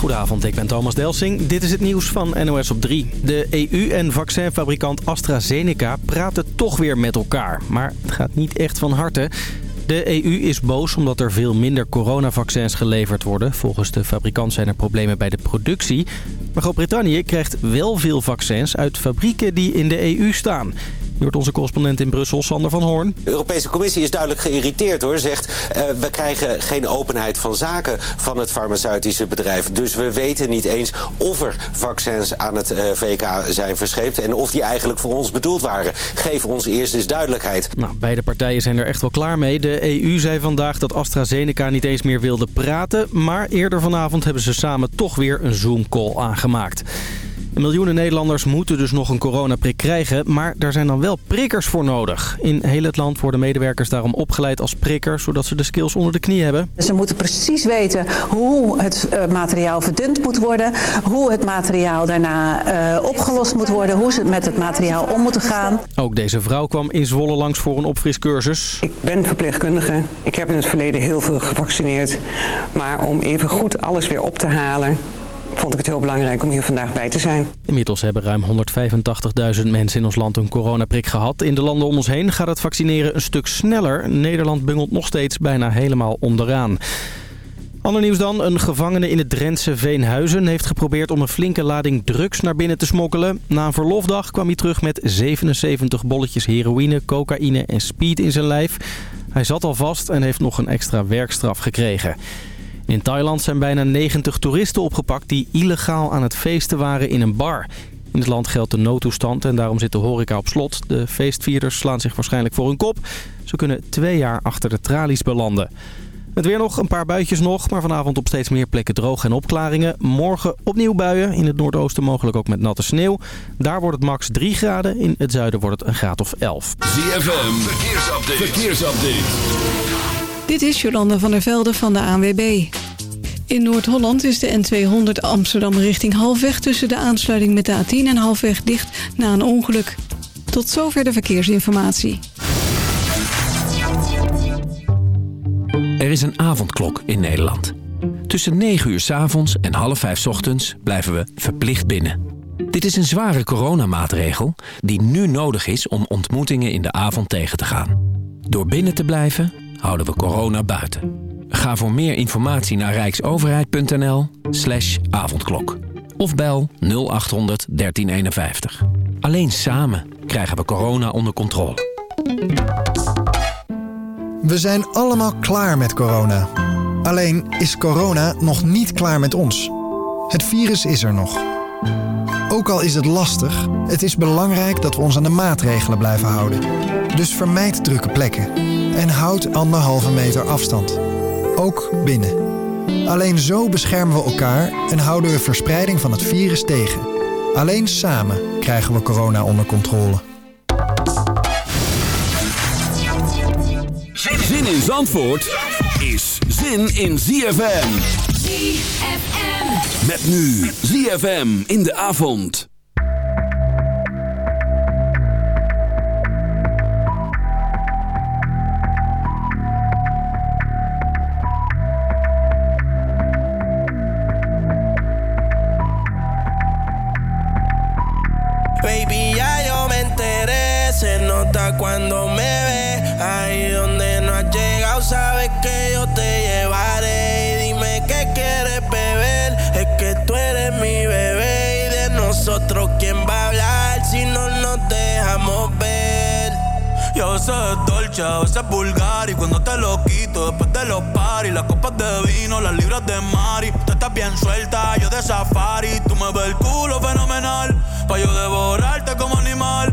Goedenavond, ik ben Thomas Delsing. Dit is het nieuws van NOS op 3. De EU en vaccinfabrikant AstraZeneca praten toch weer met elkaar. Maar het gaat niet echt van harte. De EU is boos omdat er veel minder coronavaccins geleverd worden. Volgens de fabrikant zijn er problemen bij de productie. Maar Groot-Brittannië krijgt wel veel vaccins uit fabrieken die in de EU staan. Hoort onze correspondent in Brussel, Sander van Hoorn. De Europese Commissie is duidelijk geïrriteerd hoor. Zegt, uh, we krijgen geen openheid van zaken van het farmaceutische bedrijf. Dus we weten niet eens of er vaccins aan het uh, VK zijn verscheept... en of die eigenlijk voor ons bedoeld waren. Geef ons eerst eens duidelijkheid. Nou, beide partijen zijn er echt wel klaar mee. De EU zei vandaag dat AstraZeneca niet eens meer wilde praten... maar eerder vanavond hebben ze samen toch weer een Zoom-call aangemaakt. Miljoenen Nederlanders moeten dus nog een coronaprik krijgen, maar daar zijn dan wel prikkers voor nodig. In heel het land worden medewerkers daarom opgeleid als prikker, zodat ze de skills onder de knie hebben. Ze moeten precies weten hoe het uh, materiaal verdund moet worden, hoe het materiaal daarna uh, opgelost moet worden, hoe ze met het materiaal om moeten gaan. Ook deze vrouw kwam in Zwolle langs voor een opfriscursus. Ik ben verpleegkundige, ik heb in het verleden heel veel gevaccineerd, maar om even goed alles weer op te halen vond ik het heel belangrijk om hier vandaag bij te zijn. Inmiddels hebben ruim 185.000 mensen in ons land een coronaprik gehad. In de landen om ons heen gaat het vaccineren een stuk sneller. Nederland bungelt nog steeds bijna helemaal onderaan. Ander nieuws dan. Een gevangene in het Drentse Veenhuizen heeft geprobeerd om een flinke lading drugs naar binnen te smokkelen. Na een verlofdag kwam hij terug met 77 bolletjes heroïne, cocaïne en speed in zijn lijf. Hij zat al vast en heeft nog een extra werkstraf gekregen. In Thailand zijn bijna 90 toeristen opgepakt die illegaal aan het feesten waren in een bar. In het land geldt de noodtoestand en daarom zit de horeca op slot. De feestvierders slaan zich waarschijnlijk voor hun kop. Ze kunnen twee jaar achter de tralies belanden. Het weer nog, een paar buitjes nog, maar vanavond op steeds meer plekken droog en opklaringen. Morgen opnieuw buien, in het noordoosten mogelijk ook met natte sneeuw. Daar wordt het max 3 graden, in het zuiden wordt het een graad of 11. ZFM, verkeersupdate. verkeersupdate. Dit is Jolanda van der Velde van de ANWB. In Noord-Holland is de N200 Amsterdam richting halfweg... tussen de aansluiting met de A10 en halfweg dicht na een ongeluk. Tot zover de verkeersinformatie. Er is een avondklok in Nederland. Tussen 9 uur s avonds en half 5 ochtends blijven we verplicht binnen. Dit is een zware coronamaatregel die nu nodig is om ontmoetingen in de avond tegen te gaan. Door binnen te blijven houden we corona buiten. Ga voor meer informatie naar rijksoverheid.nl slash avondklok. Of bel 0800 1351. Alleen samen krijgen we corona onder controle. We zijn allemaal klaar met corona. Alleen is corona nog niet klaar met ons. Het virus is er nog. Ook al is het lastig, het is belangrijk dat we ons aan de maatregelen blijven houden. Dus vermijd drukke plekken en houd anderhalve meter afstand. Ook binnen. Alleen zo beschermen we elkaar en houden we verspreiding van het virus tegen. Alleen samen krijgen we corona onder controle. Zin in Zandvoort is zin in ZFM. ZFM. Met nu ZFM in de avond. Cuando me ve. Ahí donde no has llegado, sabes que yo te llevaré. Y dime qué quieres beber, es que tú eres mi bebé. Y de nosotros, ¿quién va a hablar si no nos dejamos ver? Yo sé dolce, a veces vulgar Y cuando te lo quito después de los paris Las copas de vino, las libras de Mari Tú estás bien suelta, yo de safari Tú me ves el culo fenomenal Pa' yo devorarte como animal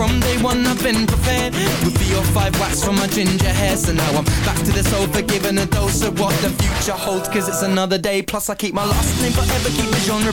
from day one I've been prepared. With three or five wax from my ginger hair So now I'm back to this old forgiven a dose of what the future holds Cause it's another day Plus I keep my last name forever Keep the genre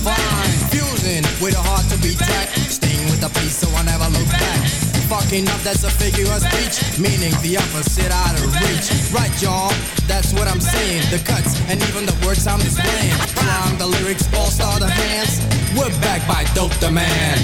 Find. Fusing with a heart to be tracked. Staying with the peace, so I never look back. Fucking up, that's a figure of speech. Meaning the opposite out of reach. Right, y'all, that's what I'm saying. The cuts and even the words I'm displaying. Climb the lyrics, all star the hands. We're back by Dope Demand.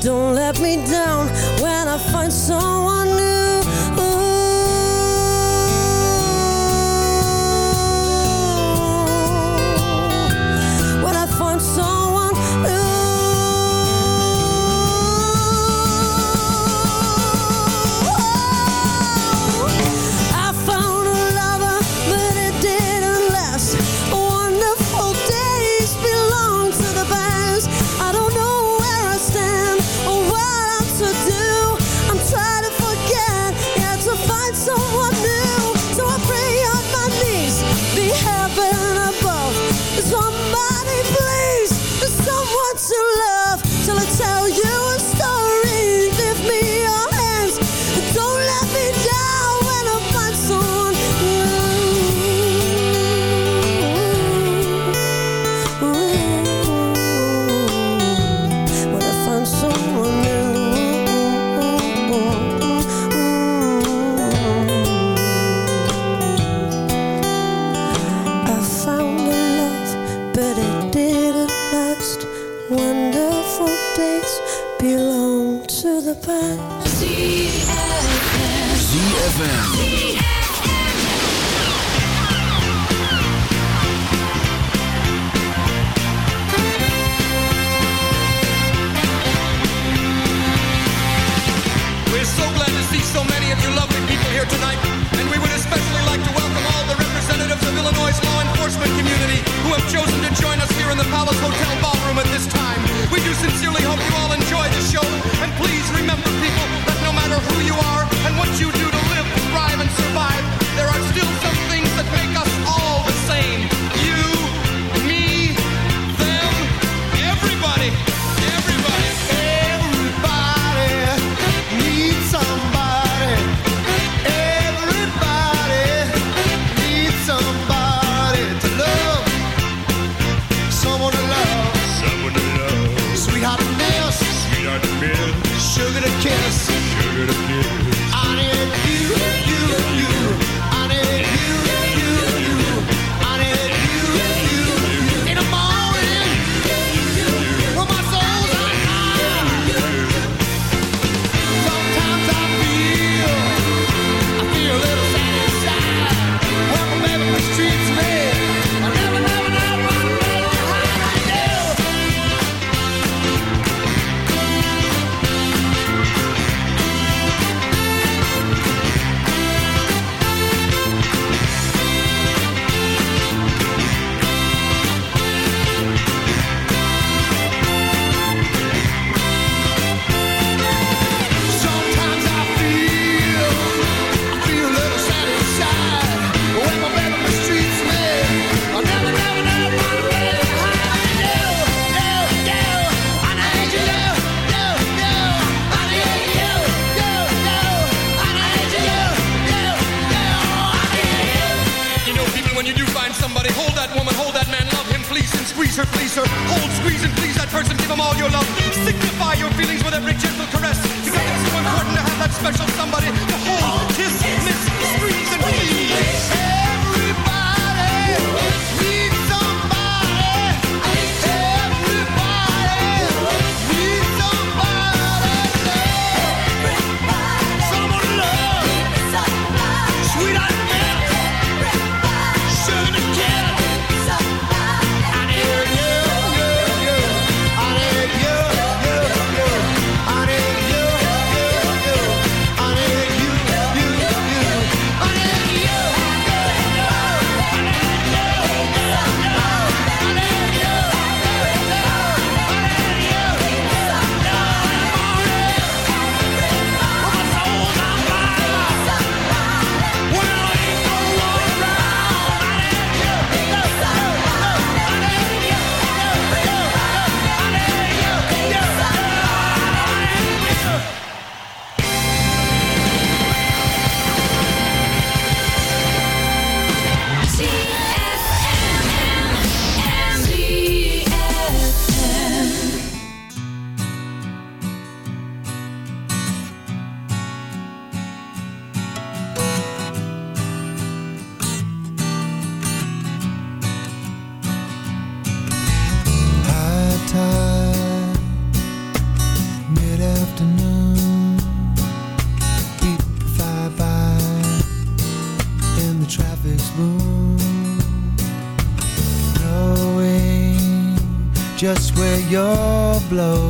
Don't blow.